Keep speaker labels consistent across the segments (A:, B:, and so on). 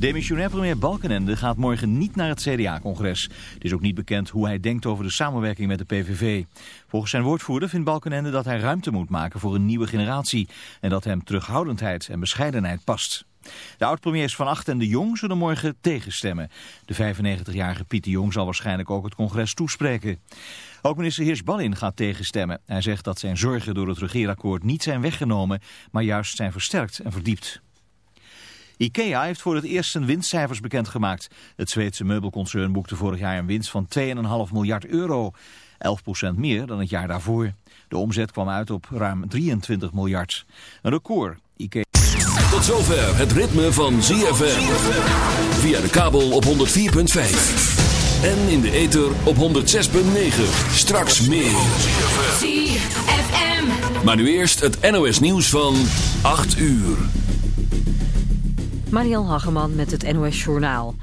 A: Demissionair premier Balkenende gaat morgen niet naar het CDA-congres. Het is ook niet bekend hoe hij denkt over de samenwerking met de PVV. Volgens zijn woordvoerder vindt Balkenende dat hij ruimte moet maken voor een nieuwe generatie. En dat hem terughoudendheid en bescheidenheid past. De oud-premiers Van Acht en de Jong zullen morgen tegenstemmen. De 95-jarige Piet de Jong zal waarschijnlijk ook het congres toespreken. Ook minister Heers-Ballin gaat tegenstemmen. Hij zegt dat zijn zorgen door het regeerakkoord niet zijn weggenomen, maar juist zijn versterkt en verdiept. IKEA heeft voor het eerst zijn winstcijfers bekendgemaakt. Het Zweedse meubelconcern boekte vorig jaar een winst van 2,5 miljard euro. 11% meer dan het jaar daarvoor. De omzet kwam uit op ruim 23 miljard. Een record. IKEA...
B: Tot zover het ritme van ZFM. Via de kabel op 104.5. En in de ether op 106.9. Straks meer.
C: ZFM.
B: Maar nu eerst het NOS nieuws van 8 uur.
D: Mariel Hageman met het NOS Journaal.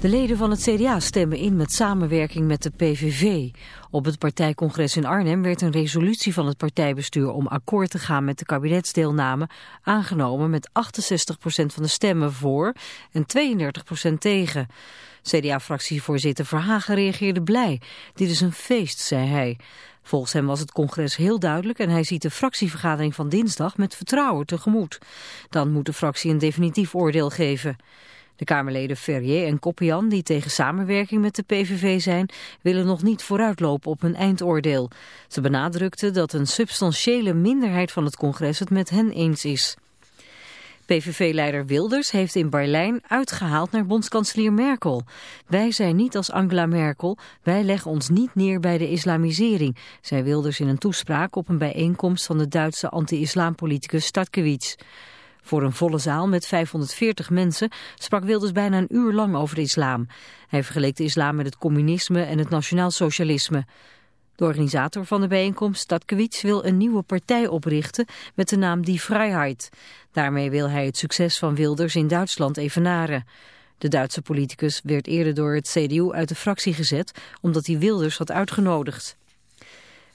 D: De leden van het CDA stemmen in met samenwerking met de PVV. Op het partijcongres in Arnhem werd een resolutie van het partijbestuur om akkoord te gaan met de kabinetsdeelname aangenomen met 68% van de stemmen voor en 32% tegen. CDA-fractievoorzitter Verhagen reageerde blij. Dit is een feest, zei hij. Volgens hem was het congres heel duidelijk en hij ziet de fractievergadering van dinsdag met vertrouwen tegemoet. Dan moet de fractie een definitief oordeel geven. De Kamerleden Ferrier en Koppian, die tegen samenwerking met de PVV zijn, willen nog niet vooruitlopen op hun eindoordeel. Ze benadrukten dat een substantiële minderheid van het congres het met hen eens is. PVV-leider Wilders heeft in Berlijn uitgehaald naar bondskanselier Merkel. Wij zijn niet als Angela Merkel, wij leggen ons niet neer bij de islamisering, zei Wilders in een toespraak op een bijeenkomst van de Duitse anti-islampoliticus Statkiewicz. Voor een volle zaal met 540 mensen sprak Wilders bijna een uur lang over de islam. Hij vergeleek de islam met het communisme en het nationaalsocialisme. De organisator van de bijeenkomst, Statkiewicz, wil een nieuwe partij oprichten met de naam Die Vrijheid. Daarmee wil hij het succes van Wilders in Duitsland evenaren. De Duitse politicus werd eerder door het CDU uit de fractie gezet omdat hij Wilders had uitgenodigd.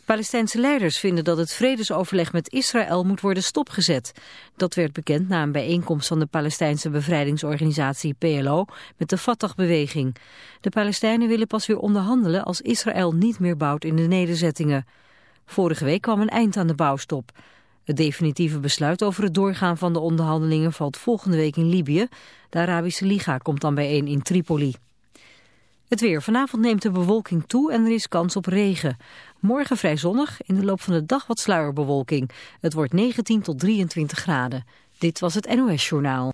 D: Palestijnse leiders vinden dat het vredesoverleg met Israël moet worden stopgezet. Dat werd bekend na een bijeenkomst van de Palestijnse bevrijdingsorganisatie PLO met de Fatah-beweging. De Palestijnen willen pas weer onderhandelen als Israël niet meer bouwt in de nederzettingen. Vorige week kwam een eind aan de bouwstop. Het definitieve besluit over het doorgaan van de onderhandelingen valt volgende week in Libië. De Arabische Liga komt dan bijeen in Tripoli. Het weer. Vanavond neemt de bewolking toe en er is kans op regen. Morgen vrij zonnig, in de loop van de dag wat sluierbewolking. Het wordt 19 tot 23 graden. Dit was het NOS Journaal.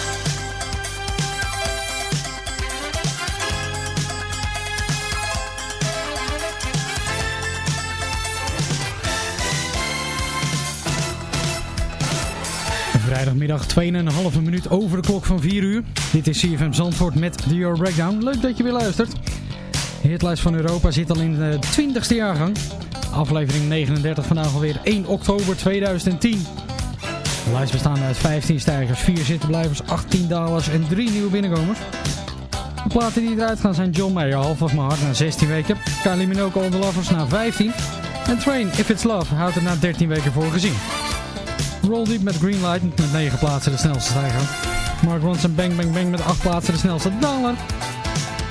E: Vrijdagmiddag 2,5 minuut over de klok van 4 uur. Dit is CFM Zandvoort met de Euro Breakdown. Leuk dat je weer luistert. De hitlijst van Europa zit al in de 20ste jaargang. Aflevering 39 vandaag alweer 1 oktober 2010. De lijst bestaat uit 15 stijgers, 4 zittenblijvers, 18 dalers en 3 nieuwe binnenkomers. De platen die eruit gaan zijn John Mayer, Half of My Heart na 16 weken. Kylie Minogue, All The Lovers na 15. En Train, If It's Love, houdt er na 13 weken voor gezien. Roll Deep met Greenlight met 9 plaatsen de snelste stijger. Mark Ronson Bang Bang Bang met 8 plaatsen de snelste daler.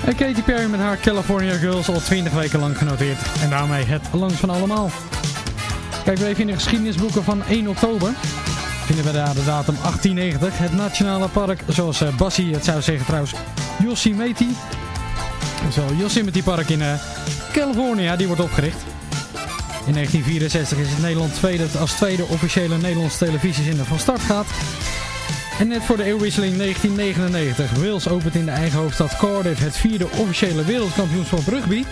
E: En Katy Perry met haar California Girls al 20 weken lang genoteerd. En daarmee het langs van allemaal. Kijken we even in de geschiedenisboeken van 1 oktober. Vinden we daar de datum 1890. Het nationale park, zoals uh, Bassie het zou zeggen trouwens, Yosemite. Zo, Yosemite Park in uh, California, die wordt opgericht. In 1964 is het Nederland tweede dat als tweede officiële Nederlandse televisiezender van start gaat. En net voor de eeuwwisseling 1999, Wales opent in de eigen hoofdstad Cardiff het vierde officiële wereldkampioenschap rugby.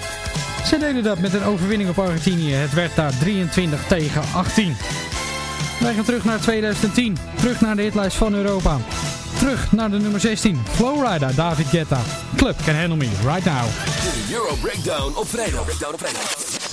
E: Ze deden dat met een overwinning op Argentinië. Het werd daar 23 tegen 18. Wij gaan terug naar 2010. Terug naar de hitlijst van Europa. Terug naar de nummer 16. Flowrider, David Guetta. Club Can Handle Me, Right Now.
F: De Euro Breakdown op vrijdag. Vrijdag.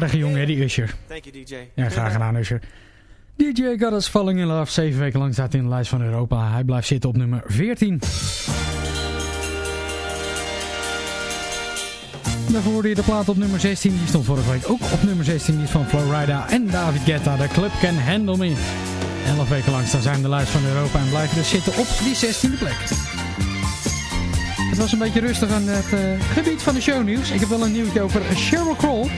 E: Aardige jongen, die Usher.
G: Thank you, DJ.
E: Ja, graag gedaan, Usher. DJ Got Us Falling in Love. Zeven weken lang staat hij in de lijst van Europa. Hij blijft zitten op nummer 14. Daarvoor hoorde je de plaat op nummer 16. Die stond vorige week ook op nummer 16. Die is van Florida en David Guetta. De club Can Handle Me. Elf weken lang staan zij in de lijst van Europa. En blijven dus zitten op die 16e plek. Het was een beetje rustig aan het eh, gebied van de shownieuws. Ik heb wel een nieuwtje over Sheryl Crow.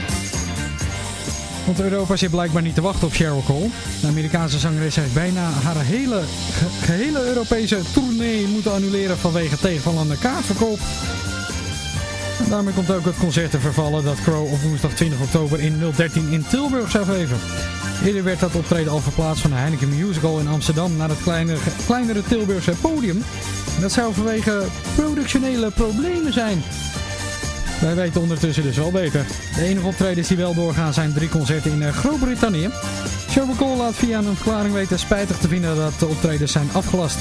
E: Want Europa zit blijkbaar niet te wachten op Sheryl Crow. De Amerikaanse zangeres heeft bijna haar hele, ge- gehele Europese tournee moeten annuleren vanwege tegenvallende kaartverkoop. En daarmee komt ook het concert te vervallen dat Crow op woensdag 20 oktober in 013 in Tilburg zou geven. Eerder werd dat optreden al verplaatst van de Heineken Musical in Amsterdam naar het kleinere, kleinere Tilburgse podium. Dat zou vanwege productionele problemen zijn. Wij weten ondertussen dus wel beter. De enige optredens die wel doorgaan zijn drie concerten in eh, Groot-Brittannië. Cole laat via een verklaring weten spijtig te vinden dat de optredens zijn afgelast.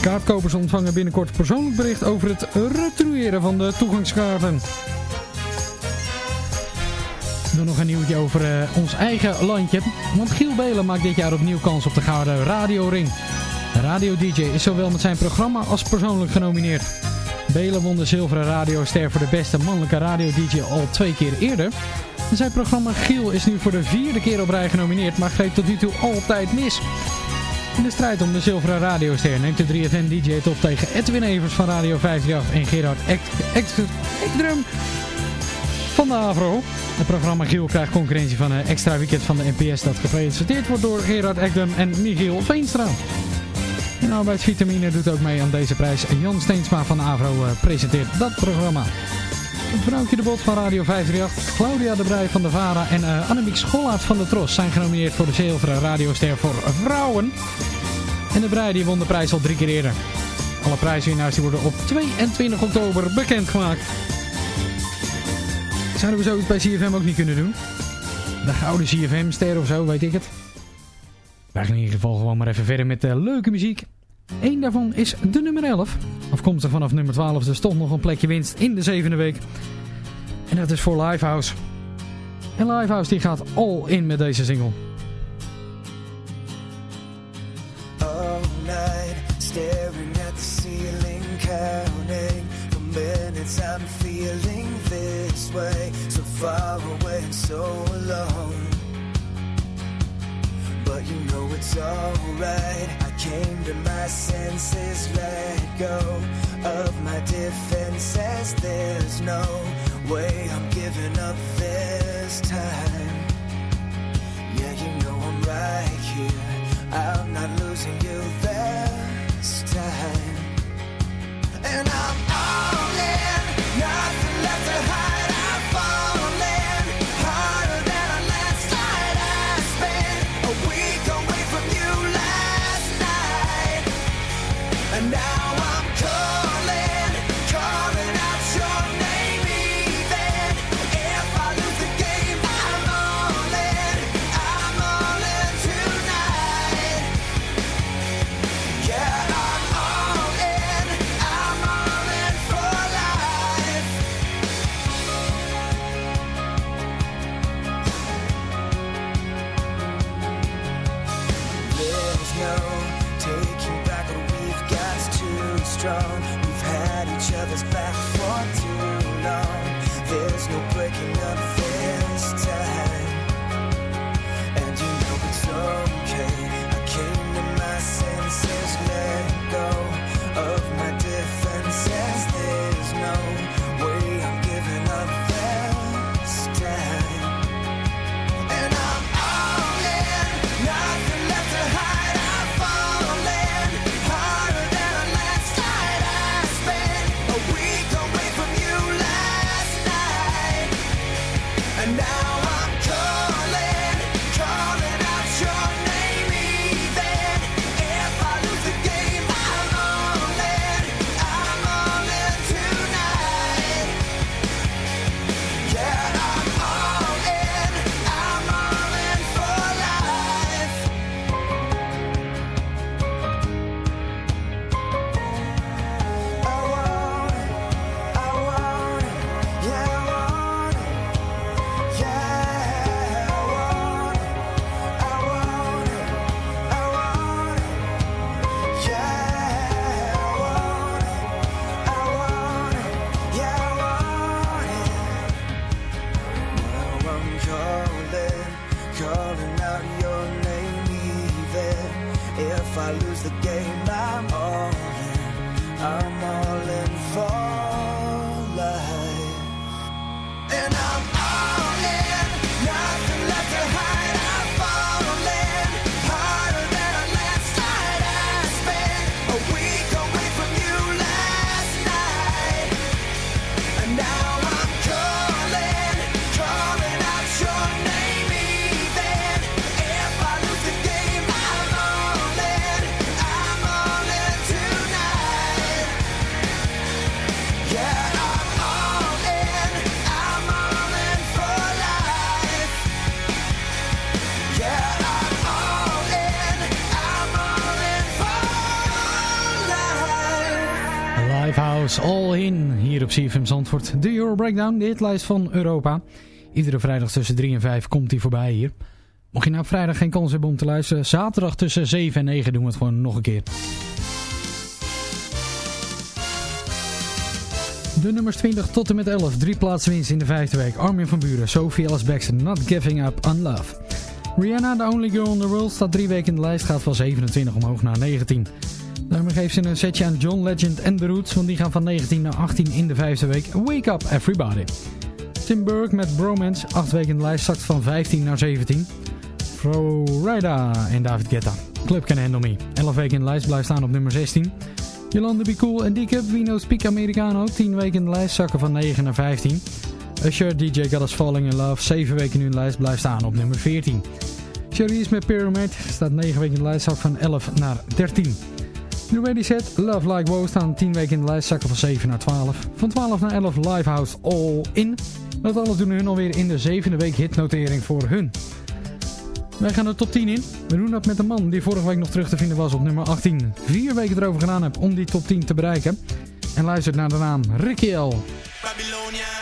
E: Kaartkopers ontvangen binnenkort persoonlijk bericht over het retourneren van de toegangskaarten. Dan nog een nieuwtje over eh, ons eigen landje. Want Giel Belen maakt dit jaar opnieuw kans op de Gouden Radio Ring. De radio-dj is zowel met zijn programma als persoonlijk genomineerd. Belen won de zilveren radioster voor de beste mannelijke radio-dj al twee keer eerder. Zijn programma Giel is nu voor de vierde keer op rij genomineerd, maar greep tot nu toe altijd mis. In de strijd om de zilveren radioster neemt de 3FM-dj het op tegen Edwin Evers van Radio 538 en Gerard Ek- Ek- Ekdrum van de Avro. Het programma Giel krijgt concurrentie van een extra weekend van de NPS dat gepresenteerd wordt door Gerard Ekdum en Michiel Veenstra. En arbeidsvitamine doet ook mee aan deze prijs. Jan Steensma van Avro eh, presenteert dat programma. Vrouwtje de Bot van Radio 538, Claudia de Brij van de VARA en eh, Annemiek Schollaert van de Tros zijn genomineerd voor de zilveren radioster voor vrouwen. En de Brij die won de prijs al drie keer eerder. Alle prijswinnaars die worden op 22 oktober bekendgemaakt. Zouden we zoiets bij CFM ook niet kunnen doen? De gouden CFM-ster of zo, weet ik het. Wij gaan in ieder geval gewoon maar even verder met de leuke muziek. Eén daarvan is de nummer 11. Afkomstig vanaf nummer 12, dus toch nog een plekje winst in de zevende week. En dat is voor Livehouse. En Livehouse die gaat all in met deze single.
H: all night, staring at the ceiling, counting the minutes I'm feeling this way, so far away so alone. You know it's alright. I came to my senses, let go of my defenses. There's no way I'm giving up this time. Yeah, you know I'm right here. I'm not All In
E: hier op CFM Zandvoort. De Euro Breakdown, de hitlijst van Europa. Iedere vrijdag tussen 3 en 5 komt hij voorbij hier. Mocht je nou vrijdag geen kans hebben om te luisteren, zaterdag tussen 7 en 9 doen we het gewoon nog een keer. De nummers 20 tot en met 11, drie plaatsen winst in de vijfde week. Armin van Buren, Sophie Ellis Baxter, Not Giving Up on Love. Rihanna, The Only Girl in the World, staat drie weken in de lijst, gaat van 27 omhoog naar 19. Daarmee geeft ze een setje aan John Legend en The Roots, want die gaan van 19 naar 18 in de vijfde week. Wake Up Everybody. Tim Burke met Bromance, acht weken in de lijst, zakt van 15 naar 17. Florida en David Guetta. Club Can Handle Me. 11 weken in de lijst, blijft staan op nummer 16. Jolanda Be Cool en D-Cup, Vino Speak Americano. 10 weken in de lijst, zakken van 9 naar 15. Usher, DJ Got Us Falling in Love. 7 weken nu in de lijst, blijft staan op nummer 14. Charisse met Pyramid staat 9 weken in de lijst, zak van 11 naar 13. The Ready Set, Love Like Wow staan 10 weken in de lijst, zakken van 7 naar 12. Van 12 naar 11 Livehouse All In. Dat alles doen hun alweer in de zevende week hitnotering voor hun. Wij gaan de top 10 in. We doen dat met een man die vorige week nog terug te vinden was op nummer 18. Vier weken erover gedaan heb om die top 10 te bereiken. En luistert naar de naam Ricky L.
G: Babylonia.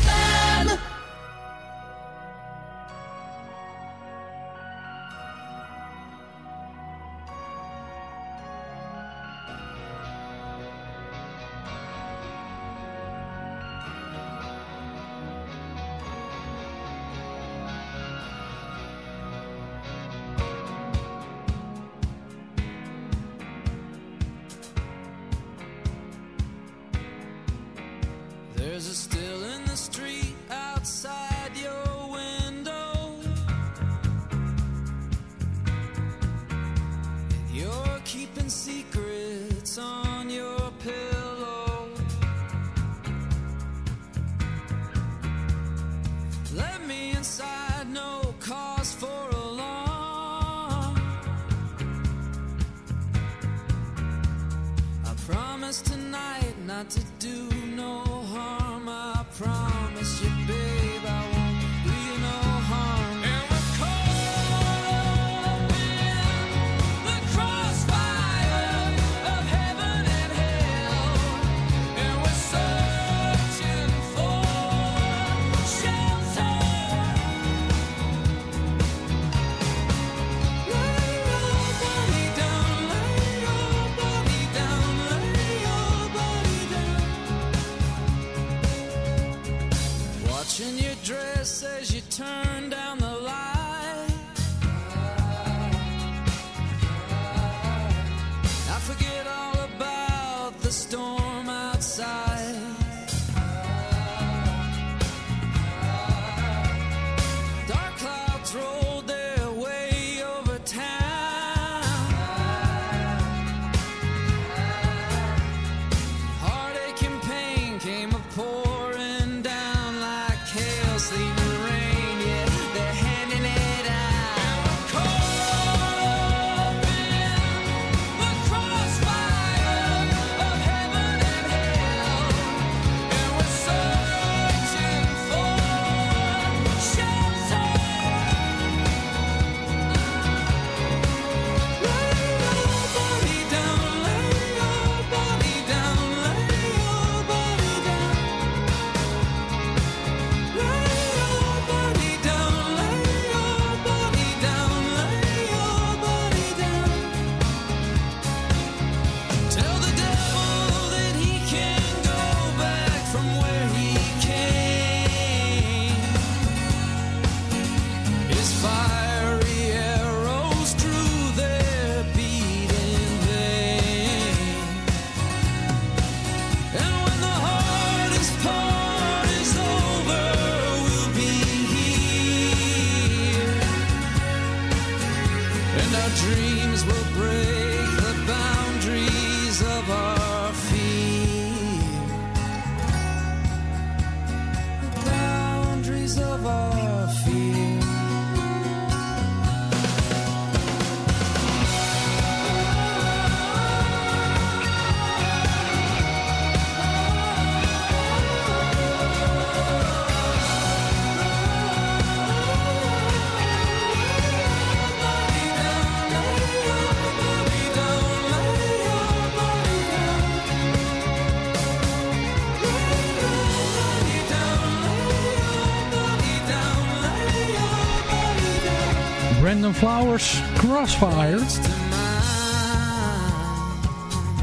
E: Flowers, Crossfire.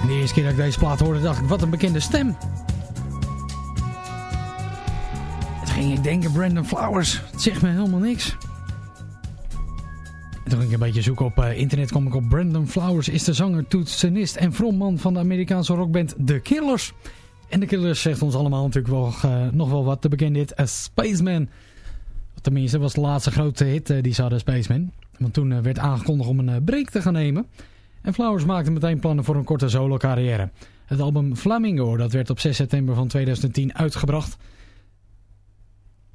E: De eerste keer dat ik deze plaat hoorde dacht ik, wat een bekende stem. Toen ging ik denken, Brandon Flowers, het zegt me helemaal niks. En toen ik een beetje zoeken op eh, internet, kwam ik op Brandon Flowers is de zanger, toetsenist en frontman van de Amerikaanse rockband The Killers. En The Killers zegt ons allemaal natuurlijk wel, eh, nog wel wat. De bekende hit A Spaceman. Tenminste, was de laatste grote hit eh, die ze hadden, Spaceman. Want toen eh, werd aangekondigd om een eh, break te gaan nemen. En Flowers maakte meteen plannen voor een korte solo carrière. Het album Flamingo, dat werd op 6 september van 2010 uitgebracht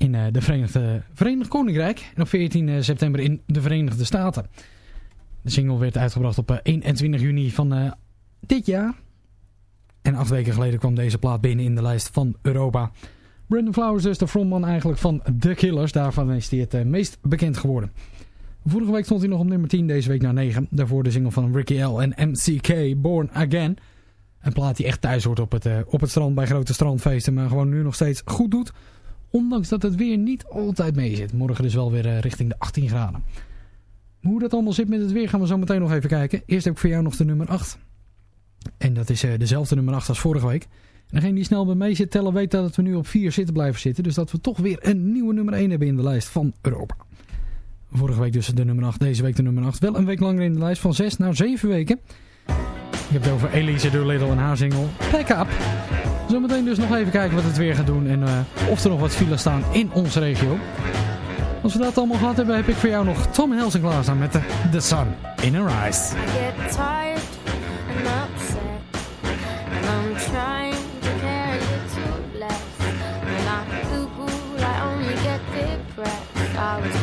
E: in de Verenigde, Verenigd Koninkrijk. En op 14 eh, september in de Verenigde Staten. De single werd uitgebracht op eh, 21 juni van dit jaar. En acht weken geleden kwam deze plaat binnen in de lijst van Europa. Brandon Flowers dus de frontman eigenlijk van The Killers. Daarvan is hij het eh, meest bekend geworden. Vorige week stond hij nog op nummer 10, deze week naar 9. Daarvoor de single van Ricky L. en MCK, Born Again. Een plaat die echt thuis hoort op het, eh, op het strand bij grote strandfeesten. Maar gewoon nu nog steeds goed doet. Ondanks dat het weer niet altijd mee zit. Morgen dus wel weer eh, richting de 18 graden. Hoe dat allemaal zit met het weer gaan we zo meteen nog even kijken. Eerst heb ik voor jou nog de nummer 8. En dat is dezelfde nummer 8 als vorige week. En degene die snel bij mee zit tellen weet dat we nu op 4 zitten blijven zitten. Dus dat we toch weer een nieuwe nummer 1 hebben in de lijst van Europa. Vorige week dus de nummer 8, deze week de nummer 8. Wel een week langer in de lijst, van 6 naar 7 weken. Ik heb het over Elise Doolittle en haar single Pack Up. Zometeen dus nog even kijken wat het weer gaat doen en eh, of er nog wat files staan in onze regio. Als we dat allemaal gehad hebben, heb ik voor jou nog Tom Helsing klaarstaan met de The Sun in Her Eyes.
I: Um,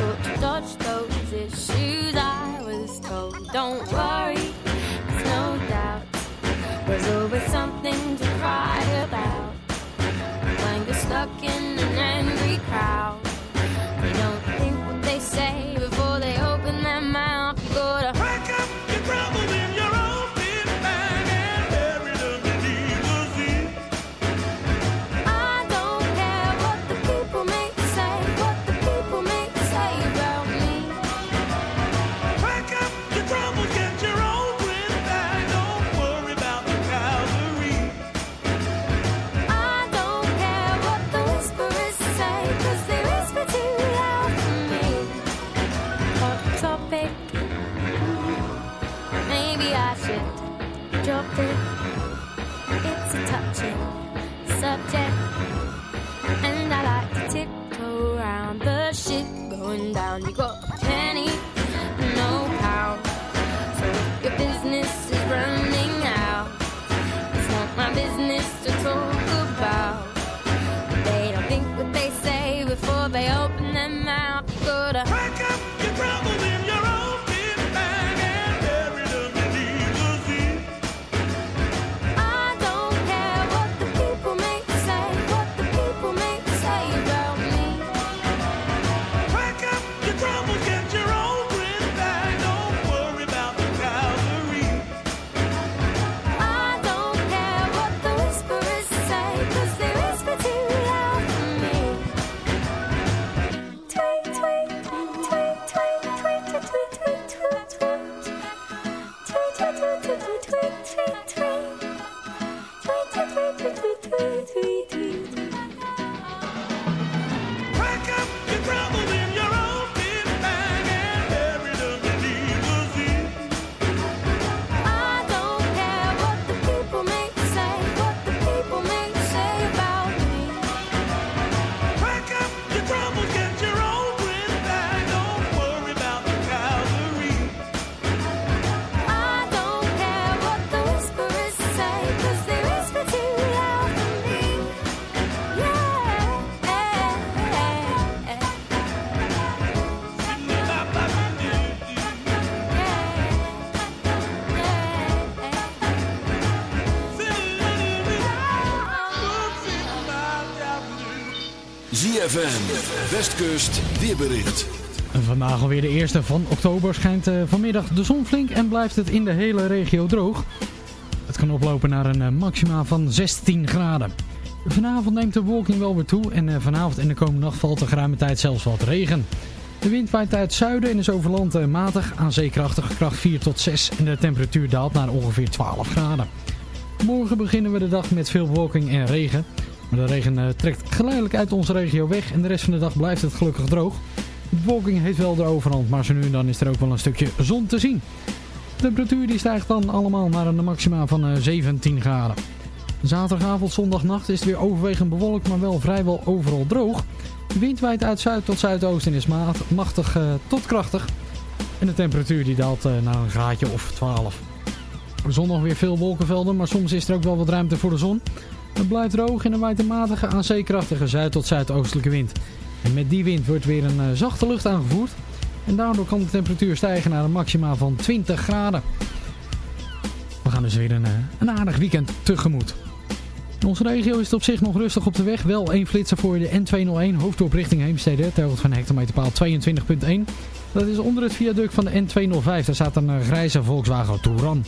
B: ZFM, Westkust, weerbericht.
E: Vandaag alweer de eerste van oktober schijnt eh, vanmiddag de zon flink en blijft het in de hele regio droog. Het kan oplopen naar een eh, maxima van 16 graden. Vanavond neemt de bewolking wel weer toe en eh, vanavond en de komende nacht valt er geruime tijd zelfs wat regen. De wind waait uit het zuiden en is over land matig aan zeekrachtige kracht 4 tot 6 en de temperatuur daalt naar ongeveer 12 graden. Morgen beginnen we de dag met veel bewolking en regen. De regen eh, trekt geleidelijk uit onze regio weg en de rest van de dag blijft het gelukkig droog. De bewolking heeft wel de overhand, maar zo nu en dan is er ook wel een stukje zon te zien. De temperatuur die stijgt dan allemaal naar een maxima van eh, 17 graden. Zaterdagavond, zondagnacht is het weer overwegend bewolkt, maar wel vrijwel overal droog. De wind waait uit zuid tot zuidoosten en is machtig eh, tot krachtig. En de temperatuur die daalt eh, naar een graadje of 12. Zondag weer veel wolkenvelden, maar soms is er ook wel wat ruimte voor de zon. Het blijft droog waait een matige aan zeekrachtige zuid- tot zuidoostelijke wind. En met die wind wordt weer een eh, zachte lucht aangevoerd. En daardoor kan de temperatuur stijgen naar een maxima van 20 graden. We gaan dus weer een, eh, een aardig weekend tegemoet. In onze regio is het op zich nog rustig op de weg. Wel één flitser voor de N201 hoofddorp richting Heemstede. Ter hoogte van hectometerpaal 22.1. Dat is onder het viaduct van de N205. Daar staat een eh, grijze Volkswagen Touran.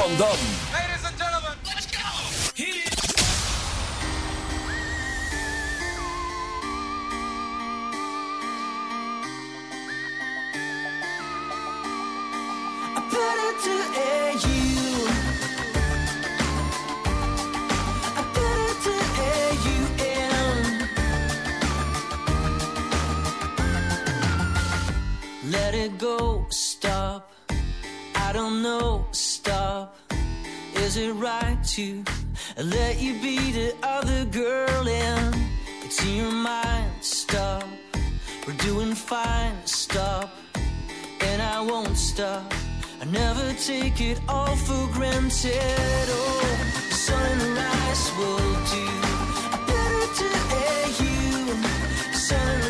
J: Van
K: Dam.
L: Ladies and gentlemen, let's go. Hit it.
M: I put it to air you. I put it to air you in. Let it go, stop. I don't know, stop. Is it right to let you be the other girl and it's in your mind, stop. We're doing fine, stop and I won't stop. I never take it all for granted. Oh, sunrise will do. Better to air you. Sunrise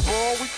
N: basketball. We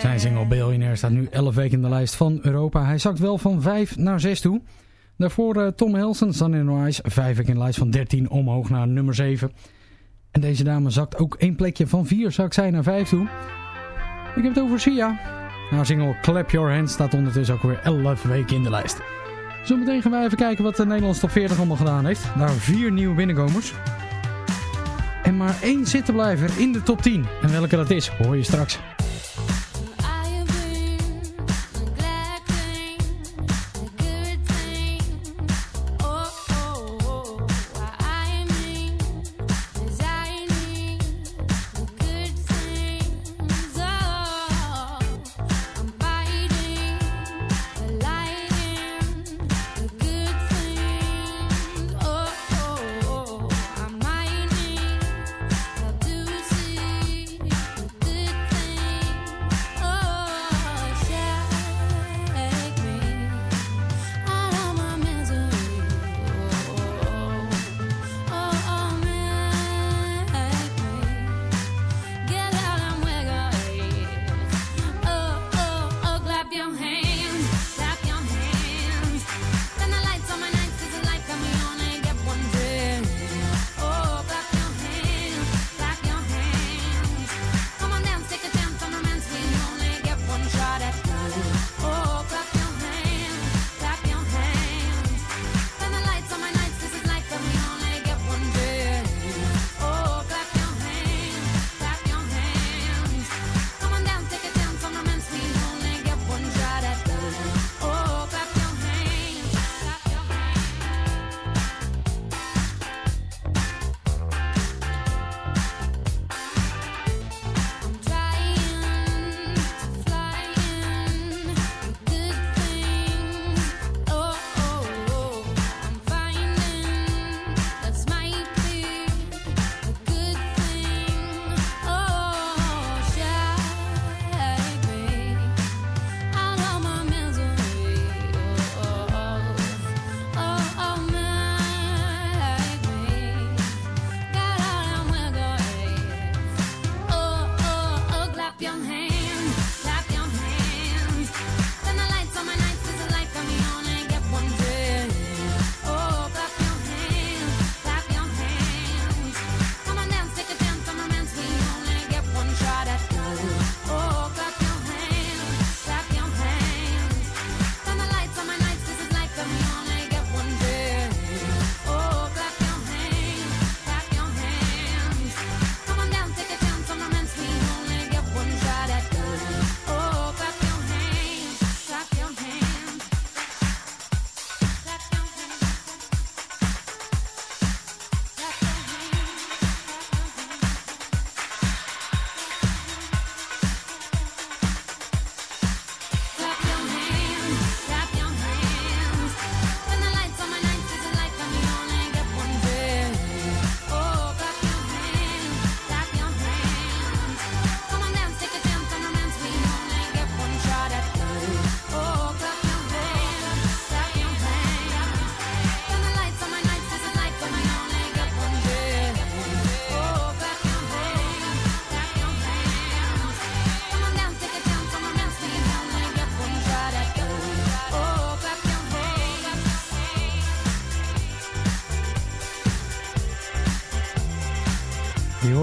I: Zijn single Billionaire staat nu 11 weken in de lijst van Europa. Hij zakt wel van 5 naar 6 toe. Daarvoor eh, Tom Helson, Sun in Rise, 5 weken in de lijst van 13 omhoog naar nummer 7. En deze dame zakt ook één plekje van 4, zakt zij naar 5 toe. Ik heb het over Sia. Haar single Clap Your Hands staat ondertussen ook weer 11 weken in de lijst. Zometeen gaan wij even kijken wat de Nederlandse top 40 allemaal gedaan heeft. Daar vier nieuwe binnenkomers. Maar één zittenblijver in de top 10. En welke dat is, hoor je straks.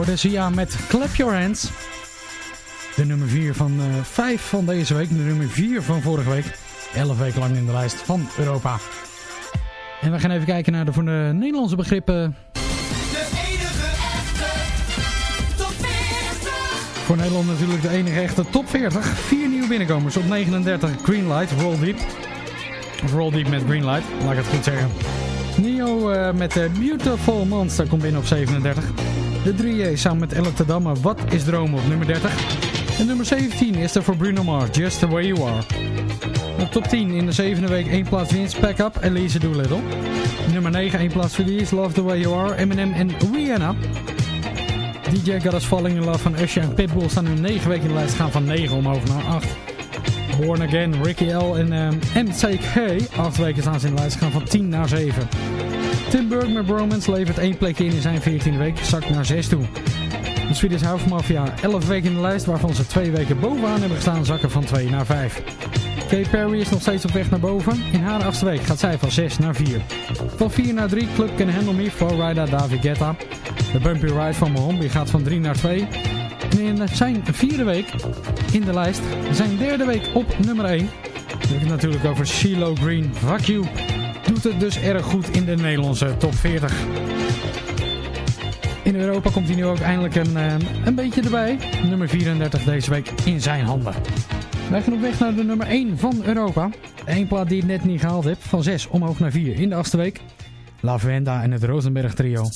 E: Hoorde Sia met Clap Your Hands. De nummer 4 van 5 van deze week. De nummer 4 van vorige week. 11 weken lang in de lijst van Europa. En we gaan even kijken naar de voor de Nederlandse begrippen.
C: De enige echte top 40.
E: Voor Nederland natuurlijk de enige echte top 40. Vier nieuwe binnenkomers. Op 39 Greenlight, Roll Deep. Of Roll Deep met Greenlight, laat ik het goed zeggen. Neo eh, met de Beautiful Monster komt binnen op 37. De 3J samen met Elle Damme, Wat is Dromen op nummer 30. En nummer 17 is er voor Bruno Mars, Just The Way You Are. Op top 10 in de zevende week 1 plaats winst, Pack Up, Elise Doolittle. Nummer 9 1 plaats verlies, Love The Way You Are, Eminem en Rihanna. DJ Got Us Falling In Love van Usher en Pitbull staan nu 9 weken in de lijst, gaan van 9 omhoog naar 8. Born Again, Ricky L en um, MCK, 8 weken staan ze in de lijst, gaan van 10 naar 7. Tim Burke met Bromance levert 1 plekje in in zijn 14e week, zakt naar 6 toe. De Swedish House Mafia, 11 weken in de lijst, waarvan ze 2 weken bovenaan hebben gestaan, zakken van 2 naar 5. Kay Perry is nog steeds op weg naar boven. In haar achtste week gaat zij van 6 naar 4. Van 4 naar 3, Club Can Handle Me, Flowrider David Guetta. De Bumpy Ride van Mohombi gaat van 3 naar 2. En in zijn vierde week in de lijst, zijn derde week op nummer 1. Dan heb ik het natuurlijk over CeeLo Green. Fuck you. Doet het dus erg goed in de Nederlandse top 40. In Europa komt hij nu ook eindelijk een, eh, een beetje erbij. Nummer 34 deze week in zijn handen. Wij gaan op weg naar de nummer 1 van Europa. Eén plaat die het net niet gehaald heeft. Van 6 omhoog naar 4 in de achtste week. La Venda en het Rosenberg trio.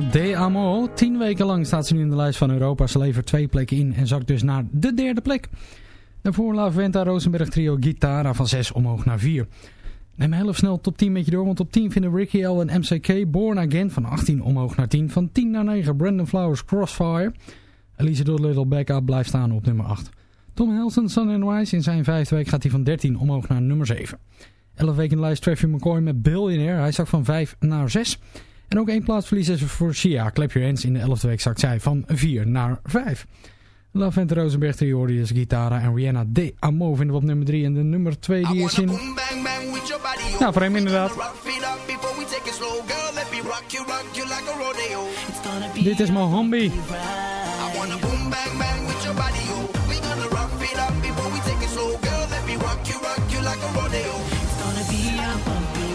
E: De Amo. Tien weken lang staat ze nu in de lijst van Europa. Ze levert twee plekken in en zakt dus naar de derde plek. Daarvoor La Venta Rosenberg trio Guitara van 6 omhoog naar 4. Neem heel snel top 10 met je door, want op 10 vinden Ricky L en MCK Born Again van 18 omhoog naar 10. Van 10 naar 9 Brandon Flowers Crossfire. Elise Dodd Little Backup blijft staan op nummer 8. Tom Helson Sun and Wise in zijn vijfde week gaat hij van 13 omhoog naar nummer 7. 11 weken in de lijst Trevor McCoy met Billionaire. Hij zakt van 5 naar 6. En ook één plaatsverlies is voor Sia. Clap Your Hands in de 11e week zakt zij van 4 naar 5. Lavent Rosenberg, Triorius, Gitara en Rihanna de Amo vinden we op nummer 3. En de nummer 2 die is in... Nou, vreemd inderdaad. Dit is Mohambi.
G: Like a rodeo It's gonna be a bumpy